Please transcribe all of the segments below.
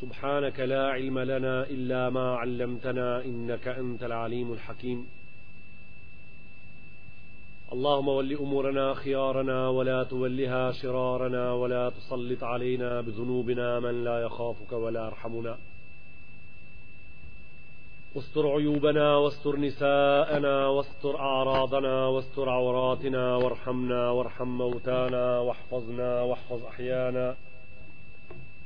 سبحانك لا علم لنا إلا ما علمتنا إنك أنت العليم الحكيم اللهم ول أمورنا خيارنا ولا تولها شرارنا ولا تسلط علينا بذنوبنا من لا يخافك ولا يرحمنا واستر عيوبنا واستر نساءنا واستر أعراضنا واستر عوراتنا وارحمنا وارحم موتانا واحفظنا واحفظ أحيانا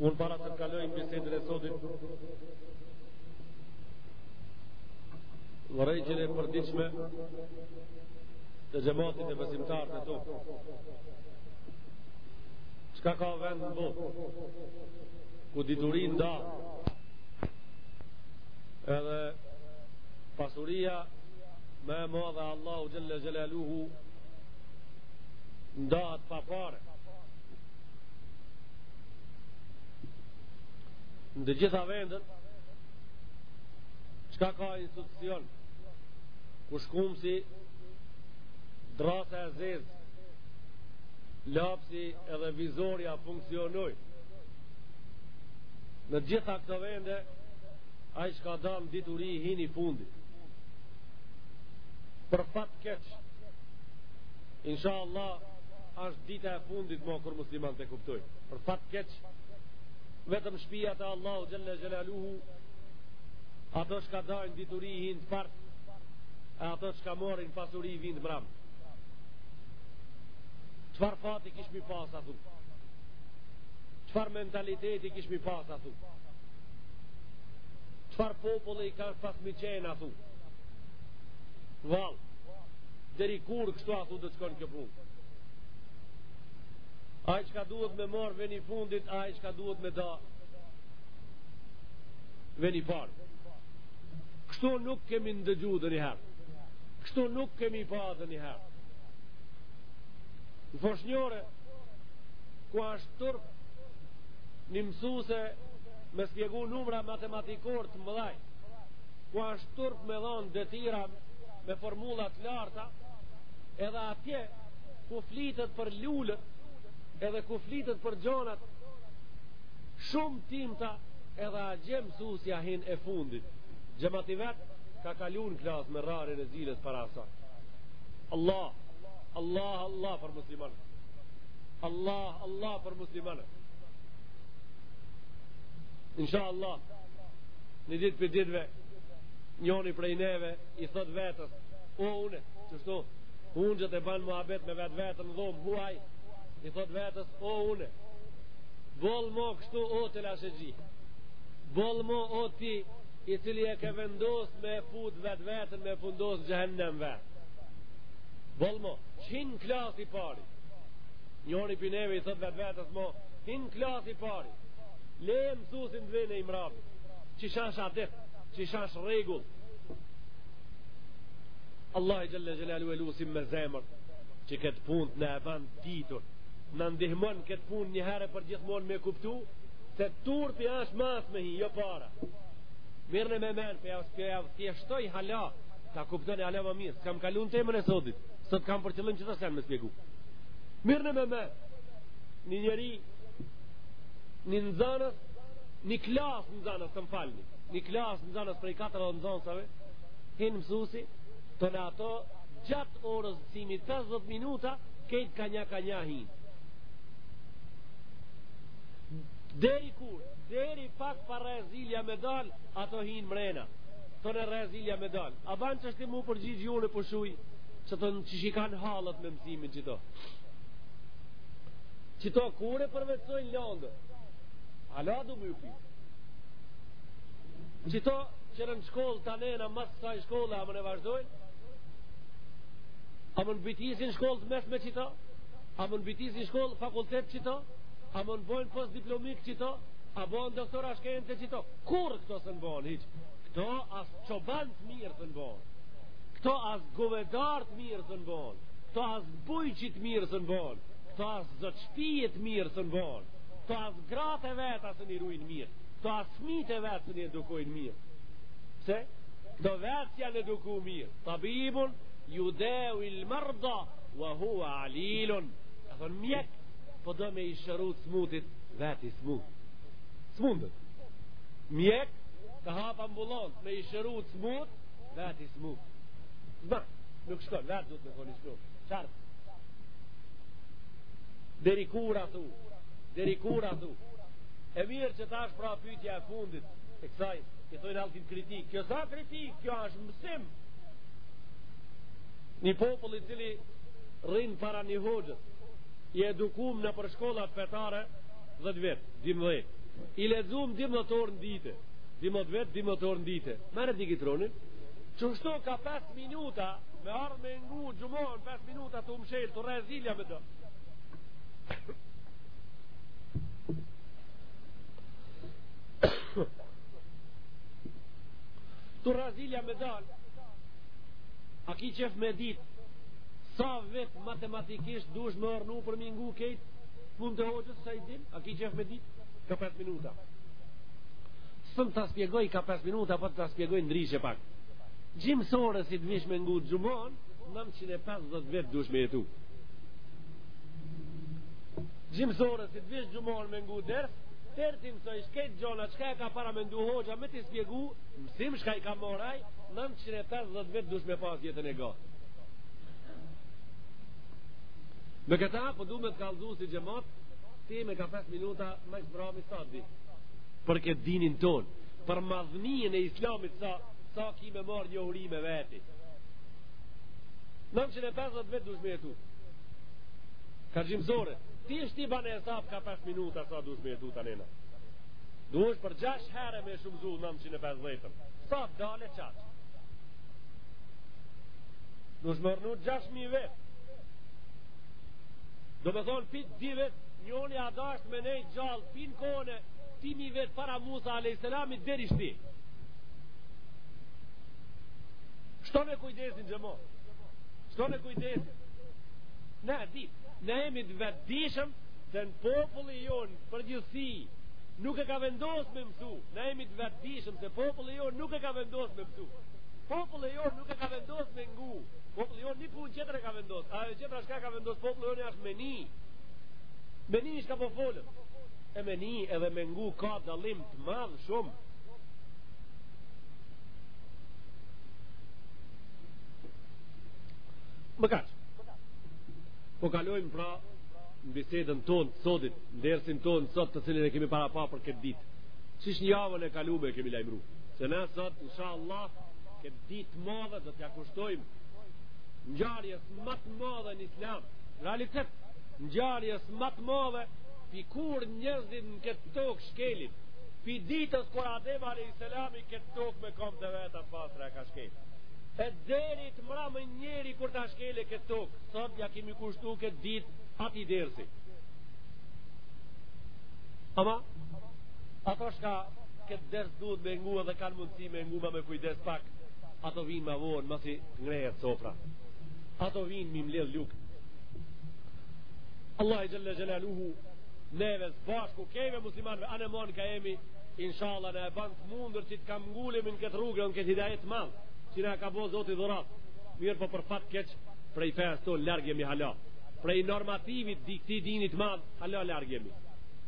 Unë para të kaloj në bisedën e sotit Vërejtjen e përditshme Te xhemati te besimtarët e tu Çka ka vend në botë Ku dituri ndahet Edhe Pasuria Më e madhe e Allahut xhele xhelaluhu Ndahet pa pare Në të gjitha vendet, çka ka institucion, ku shkumësi, drasa e zezë, lapsi edhe vizorja funksionojnë. Në të gjitha këto vende, ai çka dan dituri hin i fundit. Për fat të keq, Inshallah është dita e fundit ma kur muslimanët e kuptojnë Për fat të keq Vetëm shpiat e Allahut xhele xhelaluhu Ata çka dajnë dituri hijnë t'parët E ata çka marrin pasuri vijnë mbram Çfarë fati kishmi pas athu Çfarë mentaliteti kishmi pas athu Çfarë populli ka pas me qenë athu Vallë, deri kur kështu athu do të shkojë kjo punë. Ai çka duhet me marrë vjen i fundit, ai çka duhet me da vjen i pari. Kështu nuk kemi ndëgju ndonjëherë. Kështu nuk kemi pa ndonjëherë. Në foshnjore, ku ashtë turp një mësuse me shpjegu numra matematikorë të mëdhaj. ku është turp me dhonë detyra me formula t'larta, edhe atje ku flitet për lulet, edhe ku flitet për gjonat shumë t'imta edhe atje mësusja hin e fundit. Xhemati vetë ka kalu n'klasë me ramjen e ziles para saj. Allah, Allah, Allah për muslimanë. Allah, Allah për muslimanë. Inshallah. Një ditë prej ditëve, njoni prej neve i thotë vetes, o unë, qështu, unë vetë e ban muhabet me vetveten në dhomë, thuaj, i thotë vetes, o unë, boll mo kështu o të lashe gji, boll mo o ti, i cili e ke vendos me fut vetveten me fundos n'xhehennem vetë. Boll mo, hin n'klasë i pari, Njëri prej neve i thot vetë vetes mo, hin n'klas i pari, le mësusin dhe në imrabi, qysh asht adet, qysh asht rregull. Allahin xhele xhelaluhu e lusim me zemër, që këtë punë t'na e ban t'ditur, na ndihmon këtë punë një herë për gjithmon me kuptu, se turpi ashtë mas me hi, jo para. Merrni me men, po jav, po jav thjeshtoj hala, ta kuptoni hala më mirë, s'kam kalu n'temën e sotit. Sot kam për qëllim qet sen me spjegu. Merrni me men, një njeri, një nxanës, një klas nxanës, të më falni, një klas nxanës prej 40 nxanësave, hinë mësusi, tonë ato, gjatë orës t'mësimit 50 minuta, krejt ka nja ka nja hinë. Deri kur, deri pak pa ra zilja me dal, ato hinë mrena, tu ra zilja me dal. A ban qetash ju m'u përgjigj ju në përshuj Që të në që që kanë halët me mësimin qeto Qeto kur e përvetsojnë lëndën A la du me ju pyt Qeto që në në shkollë të nena Mas asaj shkolle a munen vazhdojnë A munen bitisin shkollë të mesme qeto A munen bitisin shkollë fakultet qeto A munen bojnë postdiplomik qeto A bojnë doktor shkence qeto Kurrë këto s'na bojnë hiç Këto as çobanë të mirë s'na bojnë, këto as govedarë të mirë s'na bojnë, këto as bujq të mirë s'na bojnë, këto as zot shpije t'mirë s'na bojnë, këto as gratë e veta s'i rujnë mirë, këto as fmijt e vet s'i edukojnë mirë. Pse, këto vetë s'janë eduku mirë, tabibun, judavil merda, ve huve alilun, e thonë mjeku, po do me i shëru t'smutit vetë i smut. S'mundet. Mjek, të hap ambulant, me i shëru të smut, vetë i smut. S'ban, nuk shkon, vetë duhet me kon i shëru. Qartë. Deri kur atu, deri kur atu. E mirë qetash pra pytja e fundit, e kësaj, i thojnë altin kritik. Kjo s'a kritikë, kjo është mësim. Një popull i cili rrinë para një hoxhe t'edukum nëpër shkollat fetare, 10 vet, 12. I lexuam 12 orë në ditë. 12 vet, 12 orë në ditë. Merre ti digitronin. Qështu ka 5 minuta me ardh me ngu xhumanë 5 minuta të umshel tu ra zilja me dal. Tu ra zilja me dal A ki qef me dit Sa vet matematikisht dush më arnu për me ngu krejt Punët e hoxhës sa i din, a ki qef me ditë? Ka 5 minuta. S'mun të shpjegoj, ka 5 minuta, po të shpjegoj ndryshe pak. Gjysmë ore si të vish me ngu te xhumanë, 950 vjet dush me jetu. Gjysmë ore si të vish xhumanë me ngu ders, Tertin së i shkejt gjona Çka e ka paramendu hoxha Me të shpjegu Mësim çka i ka moraj 950 vjet dush me pas jetën e gatë Me këta, po du me të kalzu si xhemat, ti me nga 5 minuta me së brami sa di. Për këtë dinin tonë, për madhninë e islamit sa, sa ki me marrë njohuri me veti. 950 vjet dush me jetu. Ka gjysmë ore, ti hesht ti bane hesap ka 5 minuta sa dush me jetu të nena. Duhesh për 6 herë me shumëzu 950 Sa dale qaqë. Duhesh me rrnu 6 mijë vjet. Domethënë, pej dy vetë, njoni u dashtë me nejtë gjallë, pin kone, tri mijë vjet para Musa a.s. deri tashti. Shtoma kujdesin xhemat, shtoma kujdesin. Ne e dimë, ne jemi të vetëdishëm, se populli jonë në përgjithësi, nuk e ka vendos me mësu ne jemi të vetëdishëm se populli jonë nuk e ka vendos me mësu populli jonë nuk e ka vendos me ngu Populli jonë një punë tjetër e ka vendos A e tjetër çka ka vendos Populli jonë është me ni Me ni çka po folen E me ni edhe me ngu ka dallim të madhë shumë Me kaq Po kalojmë pra në bisedën tonë të sotit Në dersin tonë të sotit të cilin e kemi parapa për këtë ditë Qysh në javën e kalume e kemi lajmru Se ne sot, insha Allah këtë ditë të madhe do t'ja kushtojmë ngjarjes ma të madhe në islam realitet ngjarjes ma të madhe pi kur njerzit në këtë tokë shkelin pi ditës kur Adem a.s. këtë tokë me komt e veta të pastra e ka shkel e deri t'mrami njeri kur ta shkelë këtë tokë sot ja kemi kushtu këtë ditë atij dersi ama Ata çka këtë ders duhet me ngu edhe kanë mundësi me ngu ma me kujdes pak, ata vinë ma vonë, ma si ngrehet sofra. Ata vinë m'i mledh lugët. Allahi xhel-le xhelaluhu, neve së bashku, neve muslimanve, anë e mbanë ka jemi, inshallah na e ban të mundur që të kamngulim në këtë rrugë, në këtë hidajet të madh, që na e ka bo Zoti dhuratë, mirëpo për fat të keq, prej fesë tonë, larg jemi hala, prej normativit, pi këti dini t'madh, hala larg jemi.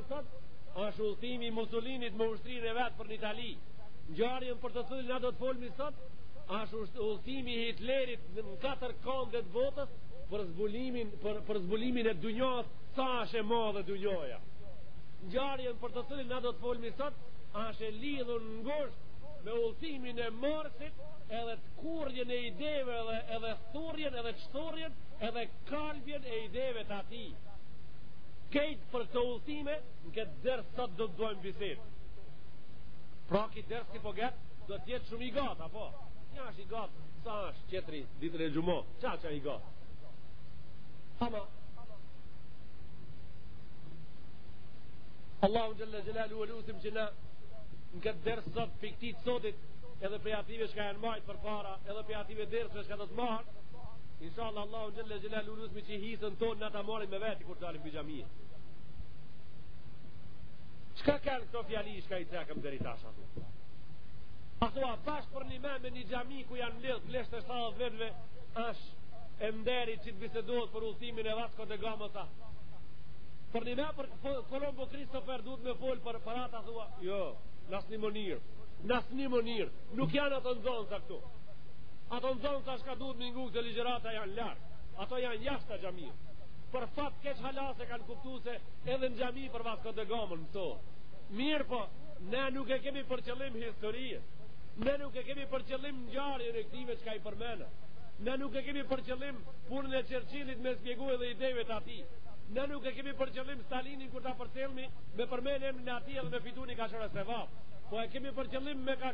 është udhëtimi i Mussolinit me ushtrinë e vet për në Itali. Ngjarjen për të cilën na do të folmi sot, është udhëtimi i Hitlerit në katër konde të botës për zbulimin për për zbulimin e dunjos, sa është e madhe dunjoja. Ngjarjen për të cilën na do të folmi sot, është e lidhur ngushtë me udhëtimin e Marksit, edhe të kurrjen e ideve edhe edhe thurrjen edhe çthurrjen edhe kalbjen e ideve të atij. Krejt për këto udhëtime në këtë ders sot do të dojmë bisit Pra ky ders si po gëtë Do të jetë shumë i gatë Apo Një është i gatë Sa është qetri Ditën e xhumo qaq i gatë Ama Allahu xhelle xhelaluhu e lusim që në Në këtë ders sot për këti të sotit Edhe për atyne çka janë majtë përpara Edhe për atyne derseve çka do të marë Inshallah Allahu xhelle xhelaluhu e lusim që hisen tonë na ta marrin me veti kur dalim pi xhamie. Çka kanë këto fjali çka i cekëm deri tash aty? A thua bash për një me një xhami ku janë mbledh flesht e sa vetëve as e nderi që të bisedohet për udhëtimin e Vasco de Gama ta. Për një me për Kolombo Kristofer duhet me fol për parata thua. Jo, në asnjë mënyrë. Në asnjë mënyrë. Nuk janë ata insonë këtu. Ata insonë çka duhet me ngu këtë ligjeratë janë larg. Ata janë jashtë xhamie. Për fat keq hala s'e kanë kuptu se edhe në xhami për Vasco de Gamën mëso. Mirëpo, ne nuk e kemi për qëllim historinë. Ne nuk e kemi për qëllim ngjarje rektive çka i përmena. Ne nuk e kemi për qëllim punën e Çërçillit me shpjegu edhe ideve të atij. Ne nuk e kemi për qëllim Stalinin kurrë për qëllim me përmenë emnin e atij edhe me fitu ni kashore sevap. Po e kemi për qëllim me ka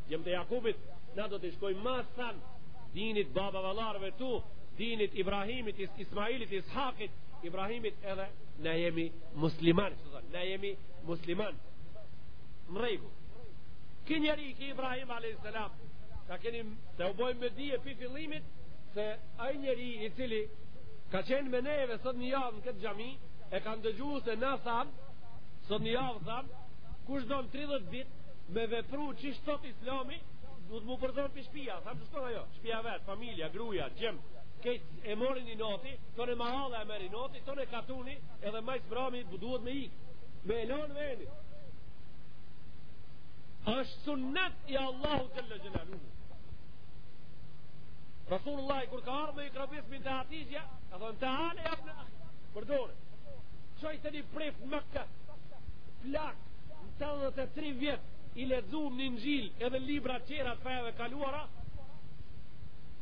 Djemtë të Jakubit, na do të shkojmë mas, thanë, dinit baballarëve tu, dinit Ibrahimit, is, Ismailit, Ishakit, Ibrahimit edhe, na jemi musliman, që thonë, na jemi musliman. Më rejgu, ky njeri, ky Ibrahim a.s. Kemi t'ju bojmë me dije pi fillimit, se aj njeri i cili ka qenë me neve sot një javë në këtë xhami, e ka ndëgju se na thamë, sot një javë thamë, kush don 30 ditë, me vepru qysh thot islami, do të m'u përzonë pi shpie, sa të shkona jo, shpia e vet, familja, gruja, djemt, krejt e marrin inati, tonë mahalla e merr inati, tonë katuni, edhe ma s'brami, bu duhet me ikë, me e lonë venin. Ashtë sunnet i Allahut xhelle xhelaluhu. Rasulullah, kur ka ardhë me ikra bismi te Hatixhja, ka thonë të hale, jam në, përdore, çoj te një prift në Mekë, plak, Tetëdhjetë e tri vjet i lexuam në Injil edhe libra të tjera të feve kaluara.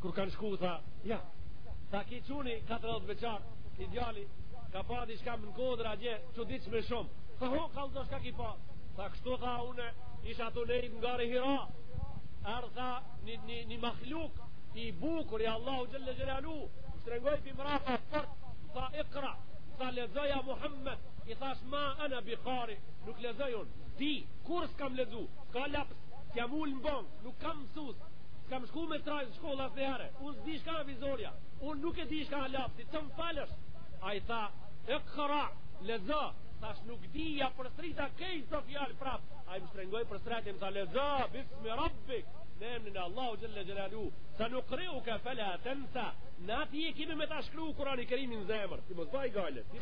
Kur kanë shku tha, ja. Tha ki çuni 40 vjeçar, i djali ka pa diçka në kodër atje, çuditshme shumë. Tha hë kallëzo shka ki pa. Tha kështu tha unë, isha tu fle në Gari Hira. Erdh një, një, një mahluk i bukur i Allahu xhele xhelalu, shtrëngoi përmrapa fort, tha ikra, tha lexo ja Muhammed, i thash ma ana bi qari nuk lexoj un ti kurr s'kam lexu s'kam laps s'kam ul në bank nuk kam mësus s'kam shku me trajn në shkolla asnjëherë un s'di shka vizorja un nuk e di shka laps ti të më falësh ai tha ikra lexo thash nuk di ja përsërita këtë fjalë prap ai më shtrëngoi përsëri më tha lexo bismi rabbik në emnin e Allahu xhele xhelalu sanukriuke fela tensa na ty e kemi me ta shkru Kurani Kerimin në zemër ti mos baj gajle ti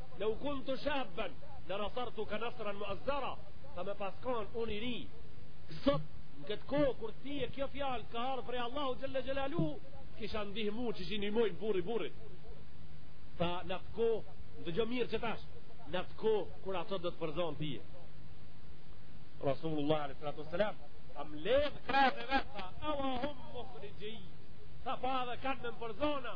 Leu kuntu shabben Nesartuke nasran muezzera Tha me pas kon unë i ri Sot në këtë kohë kur ty kjo fjalë Ka ardhë prej Allahu xhele xhelalu Kisha ndihmu qysh e ndihmon burri burrin Tha në atë kohë Në të gjë mirë që tash Në atë kohë kur ata do të përzon ty Rasulullah a.s. I mledh krahët e veta Awa hum mukhrixhijje Tha po a edhe kanë me më përzon a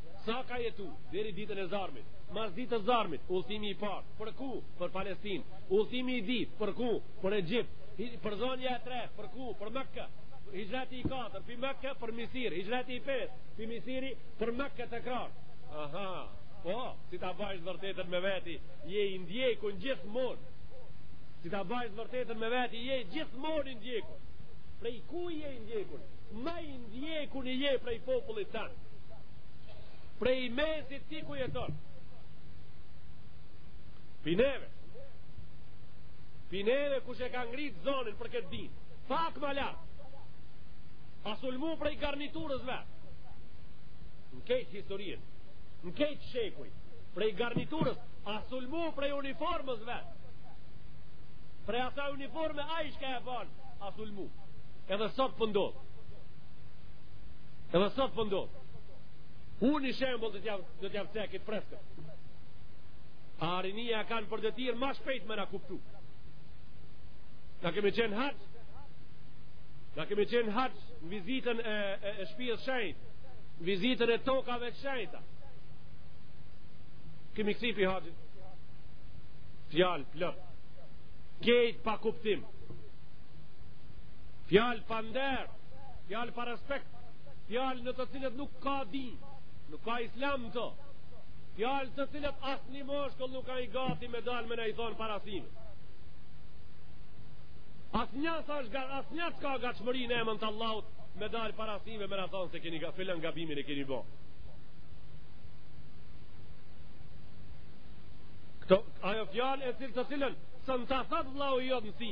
Sa ka jetu, deri ditën e zarmit, mas ditës zarmit, udhëtimi i parë, për ku, për Palestin, udhëtimi i dytë, për ku, për Egjipt, përzonja e tret, për ku, për Mekka, hixhreti i katërt, prej Mekke, për Misir, hixhreti i pestë, prej Misiri, për Mekka tekrar. Aha, po, si ta bajsh vërtetën me veti, je i ndjekun gjithmonë, si ta bajsh vërtetën me veti, je gjithmonë i ndjekun, prej kujt je i ndjekun, ma i ndjekuni je prej popullit tand, prej mesit ti ku jeton pi neve pi neve kush e ka ngrit zonin për këtë din pak ma lart a sulmu prej garniturës vet në kejt historinë në kejt shekujt prej garniturës a sulmu prej uniformës vet prej asaj uniforme ai shka e ban a sulmu edhe sot po ndodh po Edhe sot po ndodh. Unë një shembull do t'jap do t'jap kejt freskët. A rinia e kanë për detyrë ma shpejt me na kuptu. Na kemi qen haç. Na kemi qen haxh në vizitën e e, e shpisë së shenjtë, në vizitën e tokave të shenjta. Kemi kthy pi haxhit. Fjalë plot. Kejt pa kuptim. Fjalë pa nder, fjalë pa respekt, fjalë në të cilët nuk ka din, nuk ka islam në to. Fjalë të cilët asnjë mashkull nuk ka i gati me dalë me na i thonë para syve. Asnjë sa është gërë, asnjë s'ka gërë në emën të Allahut me dalë para syve me na thonë se keni ga, filan gabimin e keni bo. Këto, ajo fjalë e cilë të cilën, s'mun të thotë vllau i jot në sy,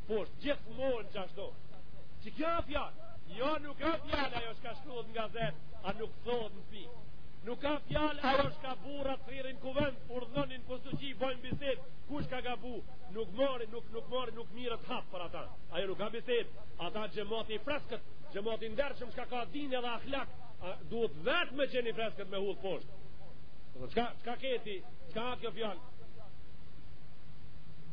Po është gjithmonë që ashtu. Çka, kjo a fjalë? Jo, nuk a fjalë, ajo shka shkruhet n'gazetë, a nuk thotë në pikë. Nuk a fjalë, ajo shka burrat thirrin kuvend, urdhnoni për suqi, bojnë bisedë, kush ka gabu, nuk mori, nuk, nuk mori, nuk mirret hap për ata. Ajo nuk a bisedë, ata xhemati i freskët, xhemati i ndershëm, shka ka din edhe ahlak, duhet vetë me qenë i freskët me hudhë poshtë. Çka, çka keti, çka a kjo fjalë?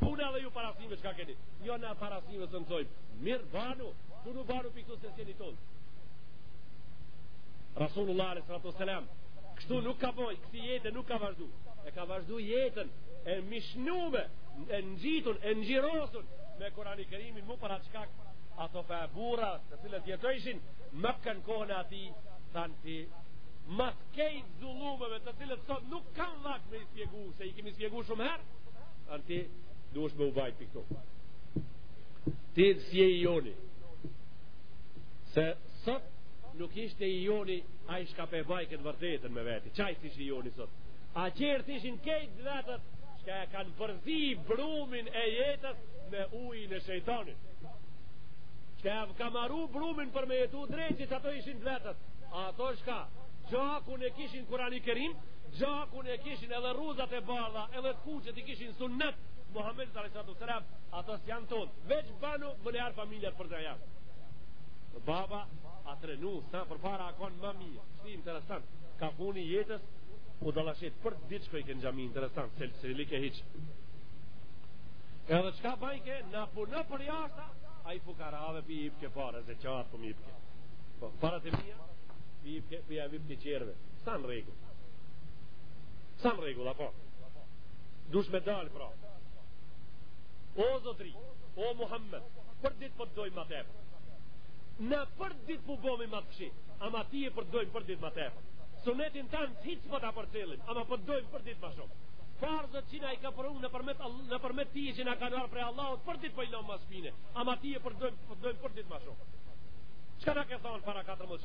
Puna dhe ju para syve çka keni. Jo na para syve s'guxojmë. Mirë banu, ku në banu për këtu se s'jeni tonë. Rasulullah a.s. Kështu nuk ka bo, kësi jete nuk ka vazhdu. E ka vazhdu jetën e mishnume, e ngjitun, e nëgjirosun me Kurani Kerimin mu për atë shkak ato burra të cilët jetojshin në kohën e tij thanë ti mas krejt zullumeve të cilët sot nuk kam vakt me i spjegu se i Kemi spjegu shumë herë, thanë ti duhesh me u vrajt për këto. Ti s'je i joni, se sot nuk ishte i joni ai shka pe baj këtë vërtetën me veti, qaj s'ish i joni sot. Atëherë ishin krejt të vetët, shka e kanë përzi brumin e jetës me ujin e shejtonit. Shka e kanë marrë brumin për me jetu dreqit, ato ishin vetët. A ato shka, gjakun e kishin Kurani Kerim, gjakun e kishin edhe rruzat e bardha edhe të kuqet i kishin sunnet Muhammed sallallahu alaihi wasallam ata s'janë tonë veç banu vëljar familjar për të jashtë baba a trenu sa përpara a kon më mirë ç'interesant ka puni jetës u dallashet për diçka që i kanë xhami interesant se se li ke hiç edhe çka bajke në punë për jashtë ai fukarave po i ipke pare zeqat po i ipke po paret e mia po i tjerëve sa në rregull sa në rregull a po dush me dal pra o zotri o Muhammed për dit po t'dojmë ma tepër na për dit për po bomi ma të kqi ama ty po t'dojmë për dit ma tepër sunetin tand hiç s'po ta përcjellim ama po t'dojmë për dit ma shumë farzet që na i ka pru nëpërmjet, nëpërmjet teje që na ka ardhë prej Allahut për dit po i lomë mas shpine ama ty po t'dojmë për dit ma shumë Çka na ke thonë para 14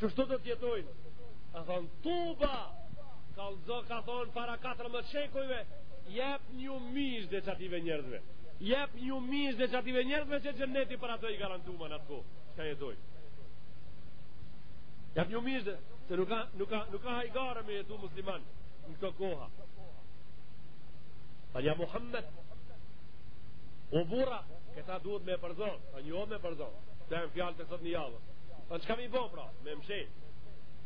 Qysh kështu do të jetojnë? A thonë, tuba! Ka lëzo, ka thonë, para 14 shekujve, jepni myzhde qatyne njerëzve. Jepni myzhde qatyne njerëzve që xheneti për ato i garantum në atë kohë çka jetojnë. Jepni myzhde, se nuk ka, nuk ka, nuk ka hajgare me jetu musliman në këto koha. A një Muhammed, o burra, këta duhet me përzon, a jo me përzon, këto janë fjalë të sot një javë. Po çka me bo pra? Me mshel.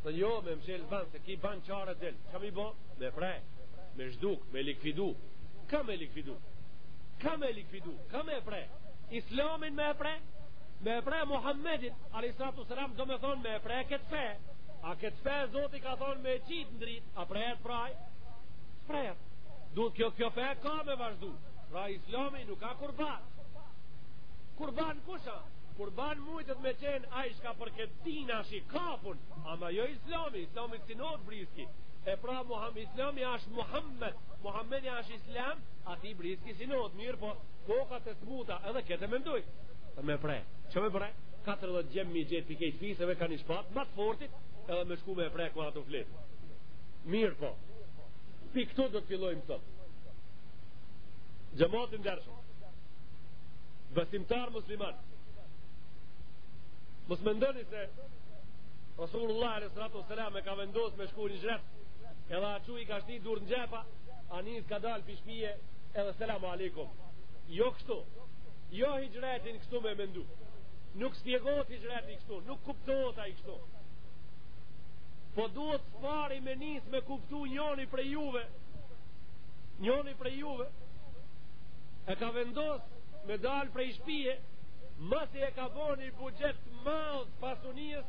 Po jo, me mshel ban se ki ban çare del. Çka me bo? Me pre. Me zhduk, me likvidu. Ka me likvidu. Ka me likvidu, ka me pre. Islamin me pre. Me pre Muhammedin, alejhi salatu selam do me thon me pre kët fe. A kët fe Zoti ka thon me qit në drit, a prehet pra. Pre. Duhet kjo kjo fe ka me vazhdu. Pra Islami nuk ka kurban. Kurban kush Kurban mujt me qen ai shka për këtë din asht i kapun, ama jo Islami, Islami si not briski. E pra Muhammed Islami është Muhammed, Muhammedi është Islam, aty briski si not mirëpo kokat e smuta edhe këtë mendojtën me pre. Qysh me pre? 40 djem me i gjet pi kejt fiseve ka ni shpat ma të fortit edhe me shku me pre ku ato flet. Mirëpo. Pikë këtu do të fillojmë sot. Xhemat i ndershëm. besimtar musliman mos mendoni se Resulullah alejhi salatu selam e ka vendos me shku në hixhret edhe a çu i ka shti durt në xhepa a nis ka dal pi shpije edhe selamu alejkum jo kështu jo hixhretin kështu me mendu nuk shpjegohet hixhreti kështu nuk kuptohet ai kështu po duhet së pari me nis me kuptu njoni prej juve njoni prej juve e ka vendos me dal prej shpije masi e ka bo një buxhet të madh pasuni nis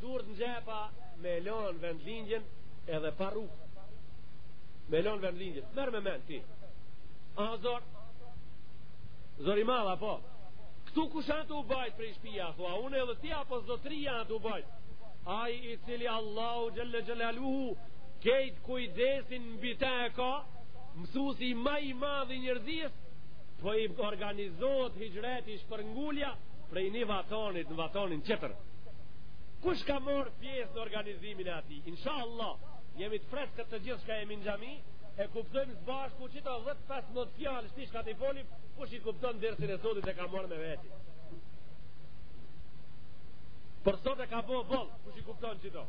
durët në xhepa me lon vendlindjen edhe pa rrug me lon vendlindjen merre me men ti a zor zor i madh po këtu kush janë tu u bajt prej shpije thua une edhe ti apo zotri janë tu u bajt ai i cili Allahu xhele xhelaluhu Kejt kujdesin mbi të e ka Mësusi ma i madh i njerzis Po i organizohet hixhreti shpërngulja Prej një vatonit në vatonin qetër Kush ka morë pjesë në organizimin e ati Insha Allah Jemi të freskët të gjithë shka jemi në xhami E kuptojmë së bashku qeta dhetë pesëmdhetë fjalë Shti shka t'i folim Kush i kupton dersin e sotit e ka morë me veti Për sot e ka boll Kush i kupton qeto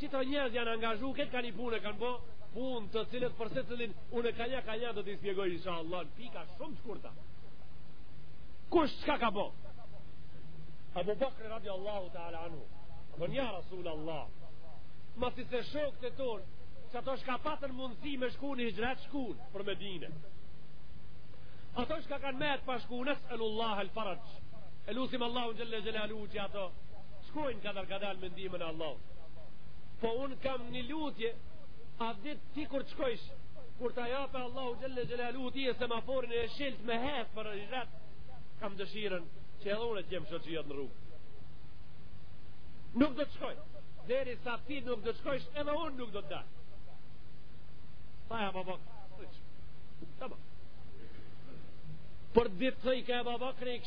qito njerëz janë angazhu, këta kanë ni punë, kanë bo punë të cilët për secilin, unë ka nja, ka nja do t'i shpjegoj, inshallah, në pika shumë të shkurta. Kush çka ka bo? Abu Bakri radiallahu ta'ala anhu, tha ja Rasul Allah, masi se shokët tonë, që ato shka patën mundësi me shku n'hixhret shkun për Medine. Ato shka kanë metë pa shku, nes'elullahe el ferexh, e lusim Allahun xhelle xhelaluhu që ato, shkojnë kadal kadal me ndihmën e Allahut. Po un kam një lutje, a din ti kur të shkojsh, kur ta japë Allahu xhelle xhelalu ti e semaforin e gjelt me hecë për hixhret, kam dëshirën që edhe unë të jem shoqëria në rrugë. Nuk do të shkoj. Derisa ti nuk do të shkojsh, edhe unë nuk do të dal. Pa ja baba. Tamam. Për ditë t'i ka baba krik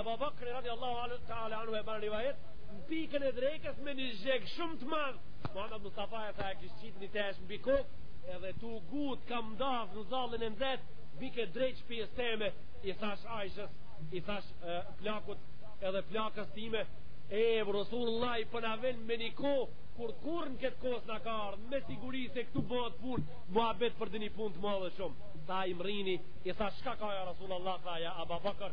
Abu Bakr radiallahu ta'ala anhu e ban rivajet në pikën e drekës me një zheg shumë të madhë Muhammed Mustafaja tha e kish qitë një teshë mbi kokë edhe tu ngut këmbët në zalën e nëzet vike drejt shpisë teme i thash Ajshës i thash e, plakut edhe plakës time e Rasulullah po na po ven me një kohë kur kurr në këtë kohë s'na ka ardhë me siguri se këtu bëhet punë muhabet për dë një pun të madhe shumë ta mrrini i thash shka ka ja Rasulullah tha ja Aba Bakr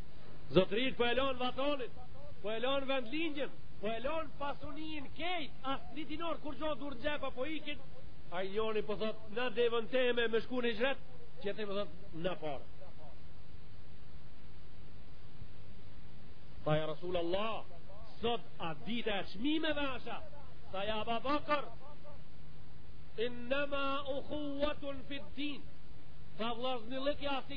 Zotërit po e lanë vatonit, po e lanë vendlingjën, po e lanë pasuninë krejt, asnjë dinar kurgjo durt në xhepa po ikin, ai njoni po thot në devën teme me shku n'hixhret, qetri po thot me pare. Tha ja Rasul Allah, sot a dita e çmimeve hasha, tha ja Aba Bakr, innema uhuvvetun fid din, tha vllaznillëki asi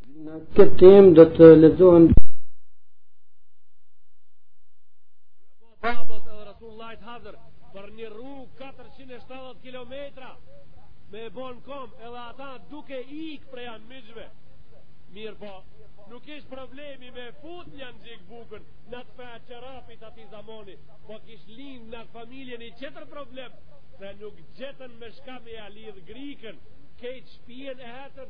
Në këtë tim do të leshohen babës edhe Rasulullahit hazër për një rrugë 470 km me e bon komb edhe ata duke ik prej anmiqve mirëpo nuk ish problemi me fut nja nxhik bukën në atfar çerapi t'atij zamoni po kish linë në familje një qetër problem se nuk gjetën me shka me ja lidh grykën krejt shpijën e hecën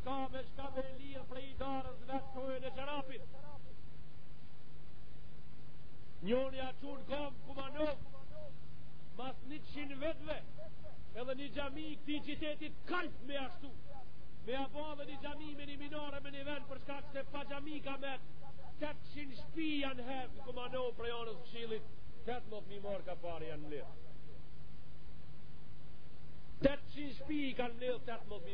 S'ka me shka me lidh prej fukarës vetë gojën e çerapit. Njoni a çu n'kom komon, nas njëqin vetëve, edhe një xhami këti qytetit kalb me ashtu. Me e bo dhe një xhami me një minare me një vend, për shkak se pa xhami ka met 800 shpi janë hefë, komon prej anës këshillit, 8 mi fmi marka pare janë mledh. 800 shpi i kanë mledh 8 mi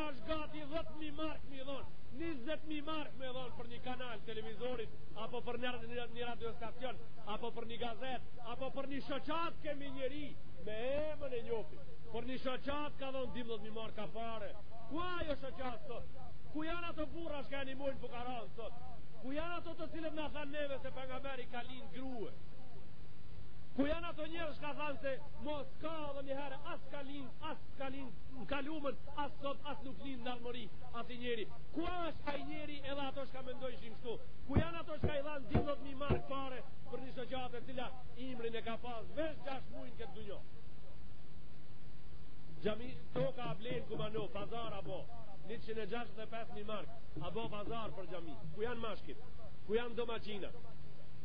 është gati 10.000 mark me dhon 20.000 mark me dhon për një kanal televizorit apo për një, një, një radio stacion apo për një gazet apo për një shoqat kemi njerëz me emën e njofi për një shoqat ka dhon 10.000 mark pare ku a ajo shoqat sot ku janë ato burra shka ni mujnë fukaran sot ku janë ato të cilët na thanë neve se për xhami e ka lonë gruen ku janë ato njerëz shka thanë se mos ka edhe një herë as ka lind ka lind në kalumën, as sot, as nuk lind në armëri, as i njeri. Ku është ai njeri edhe ato shka mendojshin kështu? Ku janë ato shka i dhanë 10.000 mark pare për një shoqatë e cila emrin e ka pas veç 6 muj në këtë dunjo? Xhami, toka a ble ku manu, pazar a bo, 165.000 mark, a bo pazar për xhami, ku janë meshkujt, ku janë domaqinat?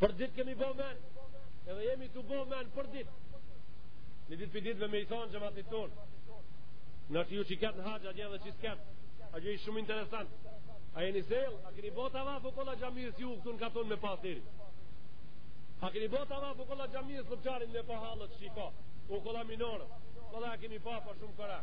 Për ditë kemi bo men Edhe jemi tu bo men për ditë Një ditë për ditë me me i thonë xhematit tonë Në qi ju qikjo tuhaf, a gjo dhe qikjo a gjo shumë interesant A jeni zelë A keni bo tevaf përkolla xhamiës ju Këtu në katun me pa thiri A keni bo tevaf përkolla xhamiës Në pëqarin me pa hallet që i ka U kolla minaret Kolla e kemi pa për shumë herë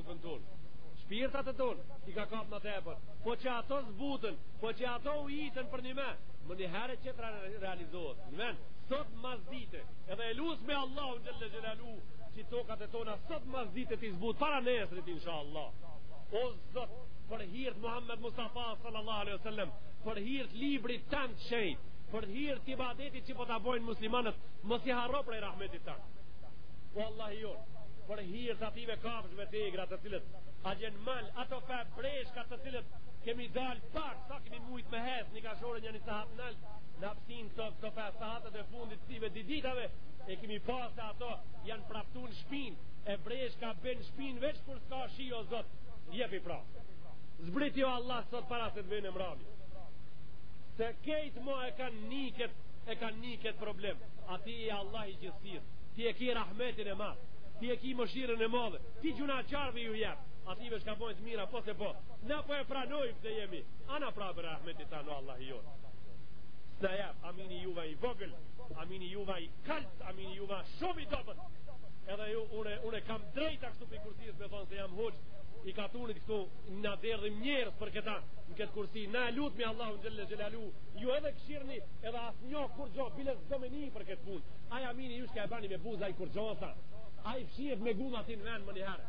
Shpirtën tonë. Shpirtat e tonë i ka kapë në tepër. Po që ato zbutën, po që ato u itën përnjime, menjëherë që të realizohet. Në men, sot mas dite, edhe e lusim Allahun xhel-le xhelaluhu, që tokat e tona sot mas dite t'i zbutë para nesrit, insha Allah. O zot, për hirt Muhammed Mustafa sallallahu alaihi wasallam, për hirt librit tan të shejtë, për hirt ibadetit që po ta bojnë muslimanët, mos na harro prej rahmetit tan. O Allahu i jonë, për hirë të atyne kafshve të egra të cilët, a gjenë n'mal, ato far breshka të cilët, kemi dalë pak, sa kemi mujtë me hec, një kashore një një sahat në mal, në hapsin këto, këto far sahatet e fundit të ktyne dy ditëve, e kemi pa se ato janë praptu në shpin, e breshka bjen n'shpin, veç kur s'ka shi o zot, jepi pra. Zbrit ja Allah sot para se të vjen mramja. Se krejt mo e kanë niket, e kanë niket problem. O ti Allah i gjithësisë. ti e ki rahmetin e madh ti e ki mëshirën e madhe ti gjynahqarve ju jep e atyne shka bojnë të mira po se po na po e pranojmë se jemi ama prej rahmetit tan Allahu i jonë Na jep, amini juaj i vogël, amini juaj i kalt, amini juaj shumë i dobët. Edhe ju, une, une kam drejt ashtu prej kursijes me thonë se jam hoxhë i katunit këtu, me erdh njerëz për këta, në këtë kursi, na lutemi Allahun xhel-le xhelaluhu, ju edhe këshirni, edhe asnjo kurgjo, bile s'do me ni për këtë punë. Ai amini ju çka e bani me buza i kurgjo. Ai fshihet me guma ti në vend më njëherë.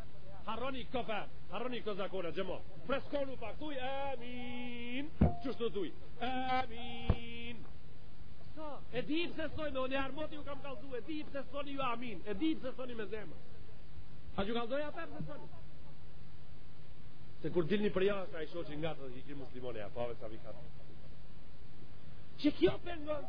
Harroni kopa, harroni kozakona xhemat. Freskonu pak tuj amin. Çështë tuj. Amin. So, e di pse soi me onë moti ju kam kallzu, e di pse soni ju amin, e di pse soni me zemër. A ju kallzoj pse soni? Se kur dilni për jashtë ai shoqi nga të gjithë muslimanë apo vetë sa vikat. Çi kjo pengon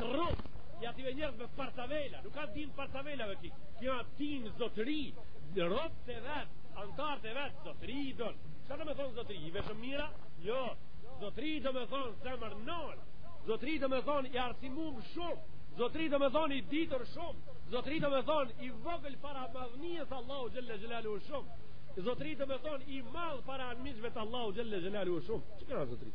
Trrrr, atyre njerëzve me partalla, nuk ka din partalla me ki, ki ma din zotëri, rob të vet, antar të vet, zotëri i don. Çka do me thonë zotëri, i veshun mirë? Jo, zotëri do me thonë zemër nol, zotëri do me thonë i arsimum shumë, zotëri do me thonë i ditur shumë, zotëri do me thonë i vogël para madhënisë Allahut xhele xhelaluhu, zotëri do me thonë i madhë para anmiqve të Allahut xhele xhelaluhu. Qeky a zotëri?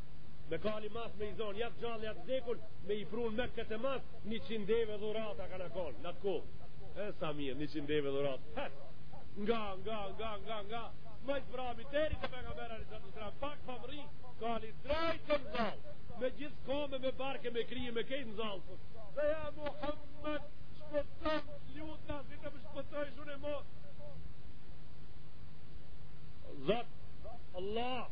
me kali mas me i zonë, ja t'gjallë, ja t'dekun, me i prunë me këtë mas, një qindeve dhurata ka në konë, në atë kohë. E, sa mirë, një qind deve dhurata. He, nga, nga, nga, nga, nga, më i prami, teri të përga mërë, në zërë, në pak pa më rri, kali drejt në zall, me gjithë kome, me bark e, me kry, me krejt në zall, dhe ja, Muhammed, shpëtom, lutu, Zoti të më shpëton, shune mo, Zot, Allah,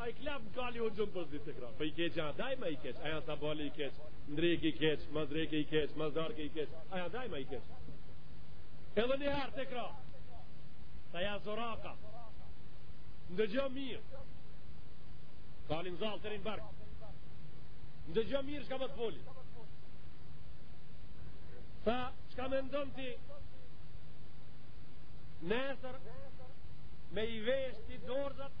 Ai prap kali u çu mas Pejgamberit krah. Po i keqi, hala ma i keq. Ai në sabah i keq, n'drekë i keq, masdreke i keq, masdarke i keq. Ai hala ma i keq. Edhe një herë të kra. Tha, Suraka. Ndëgjo mirë. Kali n'zall deri n'bark. Ndëgjo mirë çka me të fol. Tha, çka mendon ti? Nesër, me i vesh ti dorzat,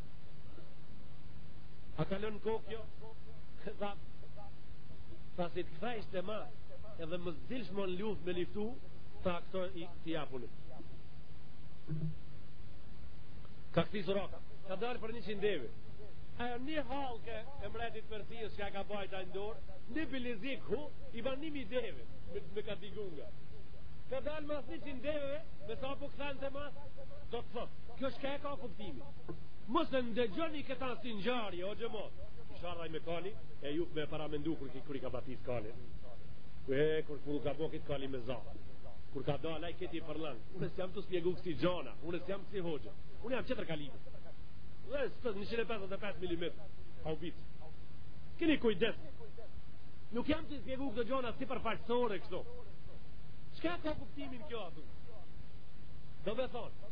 A ka len koka kjo? Tha, tha si të kthehesh te ma, edhe me dilsh në luftë me luftu, tha këto t'i jap unë ty. Ka kthy Suraka, ka dalë për një qind deve. Ajo një halke e mretit Persisë, që e ka bajt n'dorë, një bylyzyk, hu, i ban një mi deve, me, me ka digunga. Ka dalë mas një qind deve, me sa po kthen mas, do të thot, kjo çka e ka kuptimi. Mos e ndëgjoni këta si ngjarje, o xhemat. Qysh ra ai me kali, e ju me paramendu kur ki kuri ka batis' kali. Ku e kur kur ka bo kët kali me za. Kur ka dalë ai këti për lan. Unë s'jam të shpjegu këso gjona, unë s'jam si hoxhë. Unë jam qetër kali. Dhe sot 155 mm haubic. Keni kujdes. Nuk jam të shpjegu këto gjona si për falsore kështu. Çka ka kuptimin kjo aty? Do të thonë,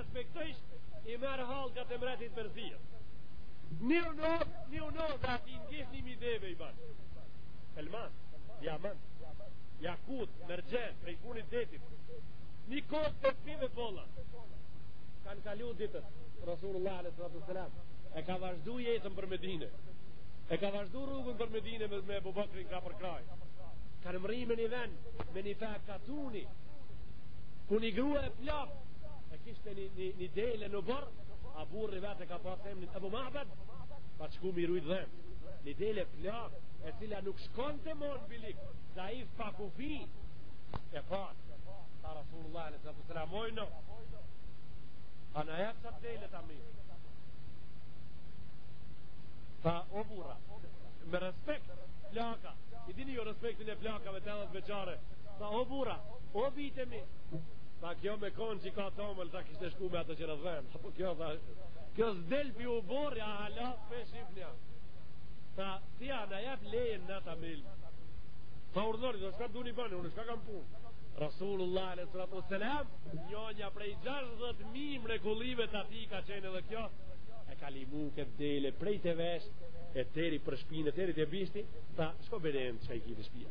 Respektojsh i merë halë ka të mretit vezirë. Një unon, një unon, dhe ati në gjithë një mideve i banë. Elmaz, jaman, jakut, merxhan, prej funit detit. Një kohë të t'pime bolla. Kanë kalu ditët, Rasulullah a.s. E ka vazhdu jetën për Medine. E ka vazhdu rrugën për Medine me, me Ebu Bekrin ka përkrah. Kanë mrri me një ven, me një far katuni. Ku një grua e plakë. e kishte një, një, një dele n'oborr a burri vet e ka pas emnin Ebu Mabed fakir fukara i dhe një dele plakë e cila nuk shkonte ma n' bylyk zaif pa kufi e pa atë Rasulullah a.s. moj nanë a na jep ksaj dele tamlin tha o burra me respekt plaka i dini jo respektin e plakave të edhe të beqare tha o burra O bijtë e mi Tha kjo me konë që ka tamël Tha kishte shku me ato qerat dhen A po kjo tha Kjo s'del pi oborri Ja hala pe shifni Tha ti a na jep lejen ne ta mjelim Tha urdhnoni Dhe shka doni bani Unë shka kam pun Rasulullah alejhi salatu selam Njonja prej 60.000 mrekullive Të atij ka qenë edhe kjo E ka limu këtë dele prej te veshi E teri për shpinë E teri te bishti Tha shko bjeri enët që i ki ti shpia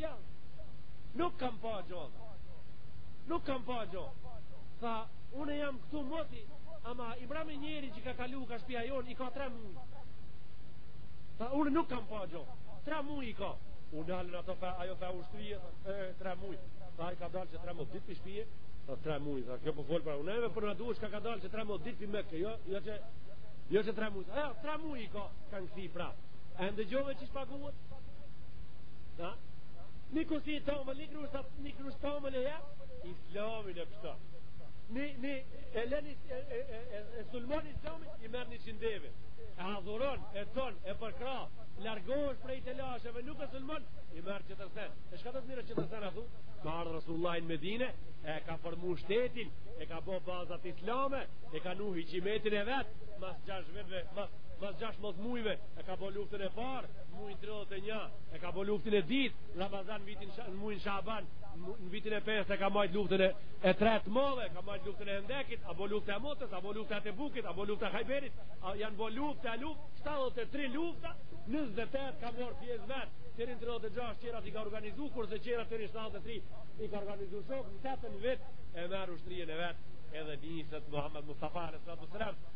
Ja, nuk kam pa gjo, nuk kam pa gjo. Tha, unë jam këtu moti, ama i mrami njeri që ka kalu ka shpia jonë, i ka tre muj. Tha, unë nuk kam pa gjo, tre muj i ka. U dalën ato tha, ajo tha u shtije, e, tre muj. Tha, i ka dalë që tre muj ditë prej shpije, tha, tre muj, tha, kjo po fol pra, neve po na thu shka ka dalë që tre muj ditë prej Meke, jo, jo që, jo që tre muj, e, tre muj i ka, ka kanë këtu pra. E ndëgjove qysh paguhet? Ha? Një kusi tomël, një kërës të një kërës tomël ja, islamin e pshtet. Një, një, e leni, e, e, e, e, e sulmon islamin, i merë një qindeve. E adhuron, e ton, e përkrah, largohesh prej të ligshteve, nuk e sulmon, i merr Firdevsin. E shka të të njërë që tërsen, a thu? Ka ardhë Rasullullah në Medine, e ka formu shtetin, e ka bo bazat islame, e ka hyqymetin e vet, mas gjash vetëve, mas, mas gjashmdhet mujve, e ka bo luftën e parë, Mujin 31 e ka bo luftën e dytë, Ramazan vitin në mujin Shaban, në vitin e 5 e ka majtë luftën e, e tretë t'madhe, ka majtë luftën e Hendekit, ka bo luftën e Mutes, ka bo luftën e Tebukit, ka bo luftën e Hajberit, a janë bo luftë e luftë, 73 lufta, 28 ka morë pjesë vetë, teri në 36 qerat i ka organizu, kurse qerat teri në 73 i ka organizu shokët, në 7 vit e merr ushtrinë e vet, edhe niset Muhammed Mustafa, në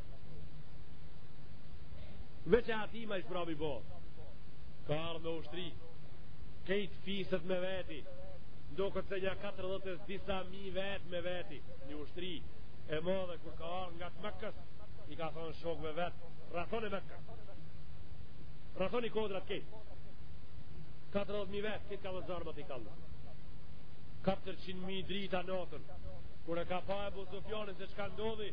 Veç e ati ma ishë prabi bo Ka ardhë me ushtri Kejt fiset me veti Do këtë se një 40 disa mi vet me veti Një ushtri e modhe kur ka ardhë ngat Mekës I ka thonë shokve vet Rrethoni Mekën Rrethoni kodrat kejt 40 mi vet Kejt ka më zjarma t'i kallë 400 mi drita notën Kur e ka pa Ebu se çka ndodhi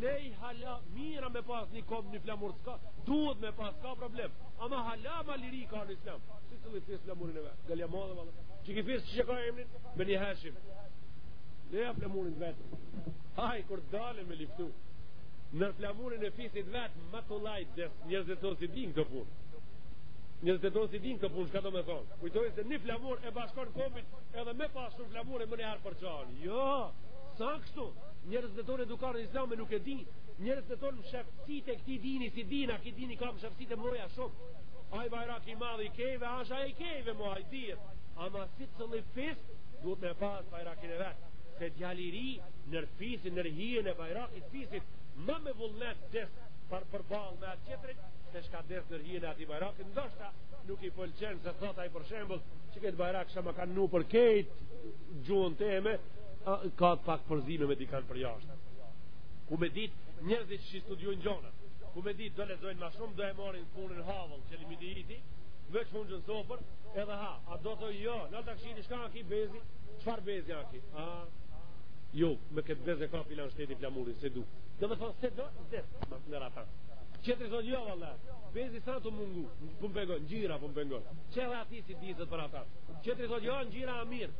Leje hala mir a me pas një komb një flamur s'ka, duhet me pas ka problem. Ama hala ma liri ka në islam. Secili fis flamurin e vetë, galja madhe valla. Qeki fis që që ka emnin, Beni Hashim. Leja flamurin e vetë. Hajt, kur dale me liftu. Në flamurin e fisit vetë, ma të lajtë dhe njerëzit s'e din këtë punë. Njerëzit s'e din këtë punë, shka do me thonë. Kujtojnë se një flamur e bashkon kombin edhe me pas shumë flamura menjëherë përçahen. Jo, s'a kështu? njerëzit tonë edukatën islame nuk e din, njerëzit tonë mshefësit e këti dini s'i din, a ki dini ka mshefësit e mloja shumë, ai bajrak i madhë i kejve, asht ai i kejve, mo a i dirë, ama secili fis, duhet me pas bajrakin e vetë, se djali ri, nër fisin, nër hijen e bajrakit fisit, ma me vullnet des, përballë me atë qetërit, se shka des nër hijen e ati bajrakit, ndoshta nuk i pëlqen, se thot ai për shembull, që këtë bajrak shë më kanë nu për kejt, gjuhën teme, ka të pak përzime me dikan përjashtë. Ku me dit, njerëzit që studiojnë gjona, ku me dit, do lexojnë ma shumë, do e morin punën havëll, që limiti i ti, veç unë gjënë sopër, edhe ha, a do të jo, në alë takshini, shka a ki bezi, çfar bezi a ki, a, jo, me këtë bezi e ka filan shteti flamurin, s'e du, do me thonë, s'e do, dhe, ma të nëra ta, qetri thotë, jo, valla, bezi s'a të mungu, po m'pengon, ngjira po m'pengon, që edhe ati si dizët për ata, qetri thotë, jo, ngjira a mirë,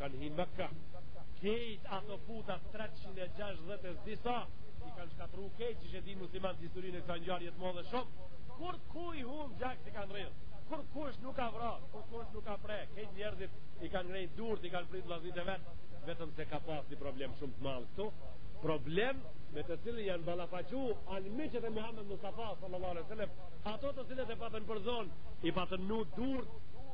kanë hi n'Mekka kejt ato puta 360 e disa i kanë shkatërru kejt që s'e din muslimanët historin e kësaj ngjarje të modhe shumë kurrkujt hunë gjak s'i ka rrjedh kurrkush nuk a vra kurrkush nuk a pre kejt njerëzit i kanë ngrejt durt i kanë prit vllaznit e vetë vetëm se ka pas një problem shumë të madh këtu problem me të cilin janë ballafaqu anmiqtë e Muhammed Mustafa sallallahu alaihi wasallam ato të cilët e patën përzon i patën në durë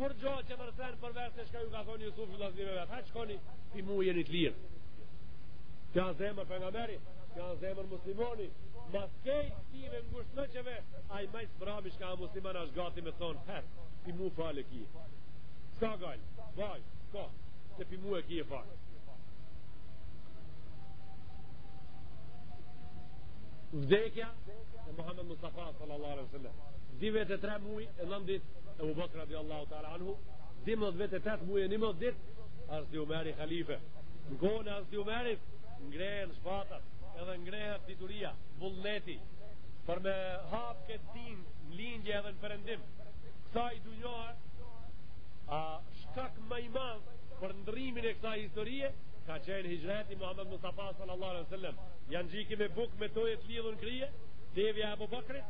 Kurgjo që të rësen përveç se shka ju ka thonë Jusufi vllaznive vetë, ha shkoni, pi mu jeni të lirë. Kjo a zemër pejgameri, kjo a zemër muslimoni, mas kejt tyne ngushtime qeve, ai ma s'mbrami shka a musliman ashtë gati me thonë, he, pi mu falë e ki. S'ka gajle, vaj, ka, se pi mu e ki e falë. Vdekja, e Muhammed Mustafa sallallahu alaihi wasallam. Di vjet e tre Muj e nën dit Ebu Bekër radi Allahu te ala anhu Dymdhet vet e tetë muj e njëmdhetë dit Hazreti Umeri khalife Në kohën e Hazreti Umerit Ngrehen shpatat Edhe ngrehet dituria Vullneti Për me hapë këtë din Në lindje edhe në perëndim të kësaj dunjaje A shkak më i madh Për ndërrimin e kësaj historie Ka qenë hixhreti Muhammed Mustafa Sallallahu alaihi sallam Janxhiki me bukë me tojë të lidhun n'krye Devja e Abu Bakrit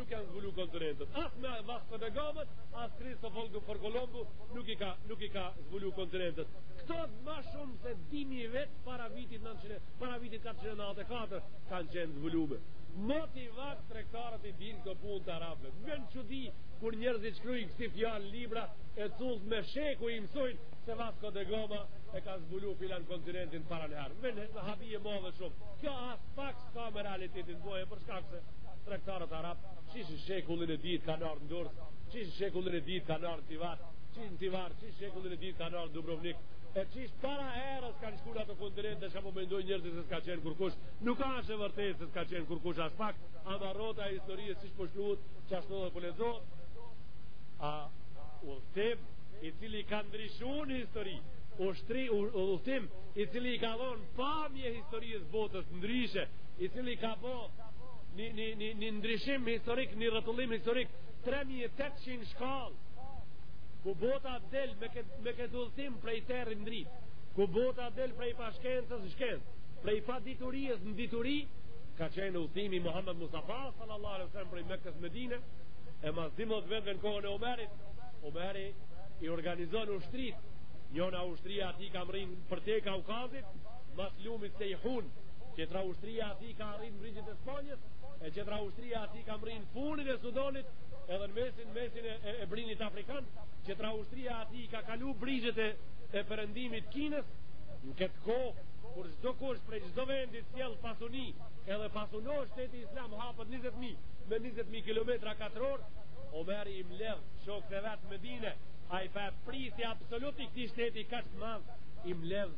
nuk janë zbulu kontinentet. As me Vasco da Gamën, as Kristofor Kolombu, nuk i ka, nuk i ka zbulu kontinentet. Këto ma shumë se dy mijë vet para vitit, nënqind, para vitit 494, kanë qenë zbulume. Moti vakt tregtarët i dinë këto punë të arabëve. Vjen çudi, kur njerëzit shkrujnë kësi far libra, e cullë me shekuj i mësojnë se Vasco da Gama e ka zbulu filan kontinentin para në herë. Vene, në habi e madhe shumë. Kjo aspak s'ka me realitetin, boje, për shkak se. Tregtarët arab, qysh në shekullin e dytë kanë ardhë në Durrës, qysh në shekullin e dytë kanë ardhë në Tivar, qysh në Tivar, qysh në shekullin e dytë kanë ardhë në Dubrovnik, e qysh para erës kanë shku në ato kontinente çka po mendojnë njerëzit se s'ka qenë kurkush, nuk ashtë e vërtetë se s'ka qenë kurkush aspak, ama rrota e historisë si shpo shluhut, që ashtë dhe pële po ai udhëtim i cili ka ndryshu në histori, ësht ni udhëtim i cili ka dhonë pamje historijës botës ndryshe, i cili ka një, një, një, një ndryshim historik, një rrotullim historik, 3800 shkallë, ku bota del me këtë, me këtë udhëtim prej territ në dritë, ku bota del prej pashkencës në shkencë, prej paditurijës në dituri, ka qenë udhëtimi Muhammed Mustafa, sallallahu alaihi wasallam prej Mekës n'Medine, e mas dymdhet vet në kohën e Omerit, Omeri i organizon ushtrit, njona ushtria e tij ka mrri përtej Kaukazit, mas lumit Sejhun, qetra ushtrit, ushtria e tij ka arrit në brigjet e Spanjës, e qetra ushtria e tij ka mrri n' funin e Sudanit, edhe në mesin, mesin e, e, e brinit Afrikan, qetra ushtria e tij ka kalu brigjet e, e perëndimit kinez, në këtë kohë, kur çdokush prej çdo vendit sjell pasuni, edhe pasunohet shteti islam hapet 20.000, me 20.000 km katror, Omeri i mledh shokët e vet n'Medine, ai far prijsi absolut i këtij shteti kaq të madh, i mledh,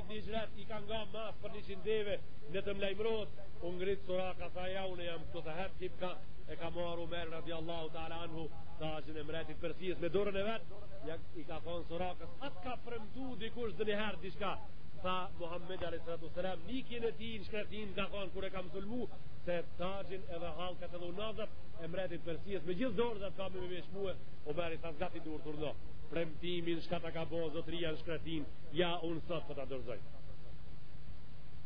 Në hixhret i ka nga mas për njëqind deve Në të mlejmërot U ngrit Suraka tha ja unë jam këtu atëherë Kip ka e ka marrë Umeri Radi Allahu ta ala anhu Taxhin e mretit Persijës me dorën e vet ja, I ka thonë Suraka A të ka premtu dikush dhe një herë dishka Tha Muhammed a.s. N'ikjen e tij në shkretinë m'ka thonë Kur e kam sulmu Se taxhin edhe hallkat edhe unazat E mretit Persijës me gjithë dorë Dhe ka me me me shmue Omeri ia zgati durt urdhno Premtimin çka ta ka bo zotria në shkretinë ja unë sot për po ta dorëzoj.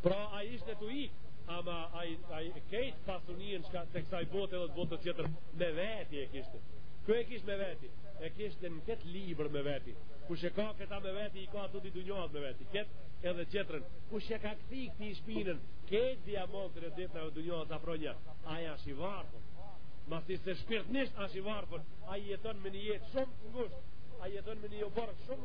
Pra ai ishte tu ik, ama ai, ai krejt pasuninë çka të kësaj bote dhe të botës tjetër me veti e kishte. Ku e kishte me veti? E kishte në këtë libër me veti. Kush e ka këta me veti, i ka të dy dunjohat me veti. Këtë edhe tjetrën. Kush ia ka kthy këti shpinën, këtë dhja motër e ditë në dunjohat apro një. Ai është i varfër. Masi se shpirtnisht është i varfër. Ai jeton me një jetë shumë të ngushtë. Ai jeton me një oborr shumë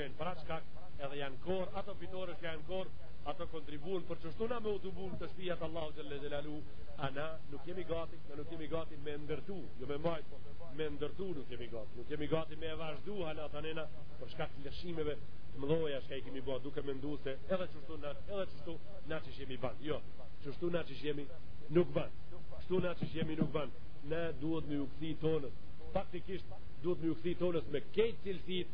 shkojnë pra shkak edhe janë korr ato fitore që janë korr ato kontribuojnë për qështu na me u tubu në shtëpia të Allahut xhelle xhelaluhu a na nuk jemi gati ne nuk jemi gati me ndërtu jo me majt po, me ndërtu nuk jemi gati nuk jemi gati me vazhdu hala tani na për shkak të lëshimeve të mëdha që i kemi bërë duke menduar se edhe qështu na edhe qështu na qysh jemi ban jo qështu na qysh jemi nuk ban qështu na qysh jemi nuk ban ne duhet me u kthy tonës faktikisht duhet me u kthy tonës me këtë cilësi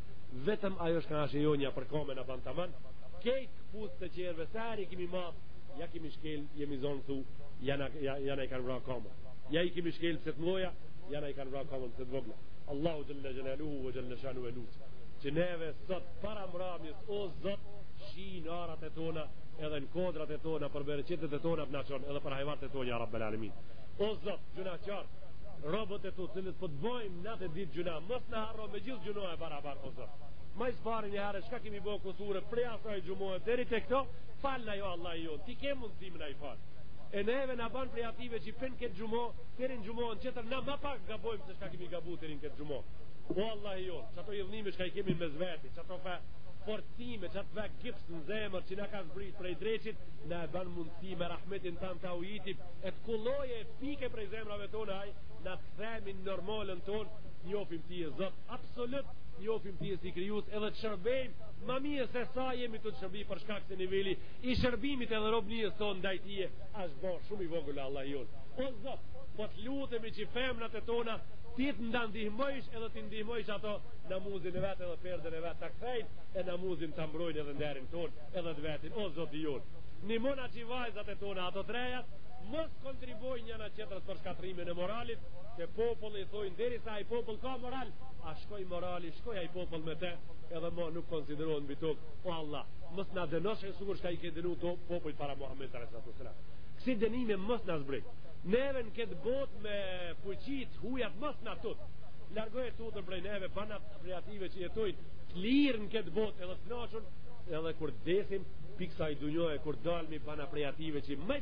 vetëm ajo është kënaqësia jonja për komën e ban tamam, krejt këpucët e tjerve, sa herë i kemi mbath, ja i kemi shkel, jemi zon thu, ja na, ja, ja na i kanë vra komën, ja i kemi shkel se të mdhaja, ja na i kanë vra komën se të vogla. Allahun xhelle xhelaluhu ve xhelle shanuhu e lut, që neve sot para mramjes, o zot, shi në arat e tona, edhe në kodrat e tona, për bereqetet e tona, për ne edhe për hajvanët e tona, ja rabbel alemin. O zot, gjynahqarët, robët e tu të cilët po të bojmë natë e ditë gjynah mos na harro me gjithë gjynahe barabar o zot ma së pari një herë çka kemi bo kusure prej asaj xhumaje deri te këto falna jo Allahu i jonë ti ke mundësi me na i fal e neve na ban prej atyve që prej kësaj xhuma deri në xhumanë tjetër na ma pak gabojmë se çka kemi gabu deri në këtë xhuma o Allahu i jonë qato idhnime çka i kemi mes veti qato far forcime qato far gips në zemër që na ka zbrit prej dreqit na e ban mundësi me rahmetin tand ta ujitim e të kulloj e Hike prej zemrave tona aj Në të kthehemi në normalen tonë Njofim tye zot Absolut njofim tye si krijus Edhe të shërbejmë Ma mirë se sa jemi tu të shërby Për shkak se niveli I shërbimit edhe robnisë sonë Ndaj teje ashtë bo shumë i vogël Allahu jonë O zot Po të lutemi që femnat e tona Ti të na ndihmojsh edhe t'i ndihmojsh ato Namuzin e vet edhe perden e vet Ta kthejnë e namuzin ta mbrojnë edhe nderin tonë Edhe të vetin O zoti jonë Nimona që vajzat e tona Ato trejat kontribuojnë njëna tjetrës për shkatrrimin e moralit, se populli thujnë, derisa ni popull ka moral, a shkoi morali, shkoi ai popull me te, edhe mo nuk konsiderohen mbi tokë, o Allah, mos na dëno sikur çka i ke dënu ata popuj para Muhammedit alejhi salatu selam. Kësi dënime mos na zbrit, neve në këtë botë me fuqit e huja mos na tut, largoje tutën prej neve, bana prej atyve që jetojnë, të lirë në këtë botë edhe të ndershëm, edhe kur desim, prej ksaj dunjoje, kur dalim bana prej atyve që më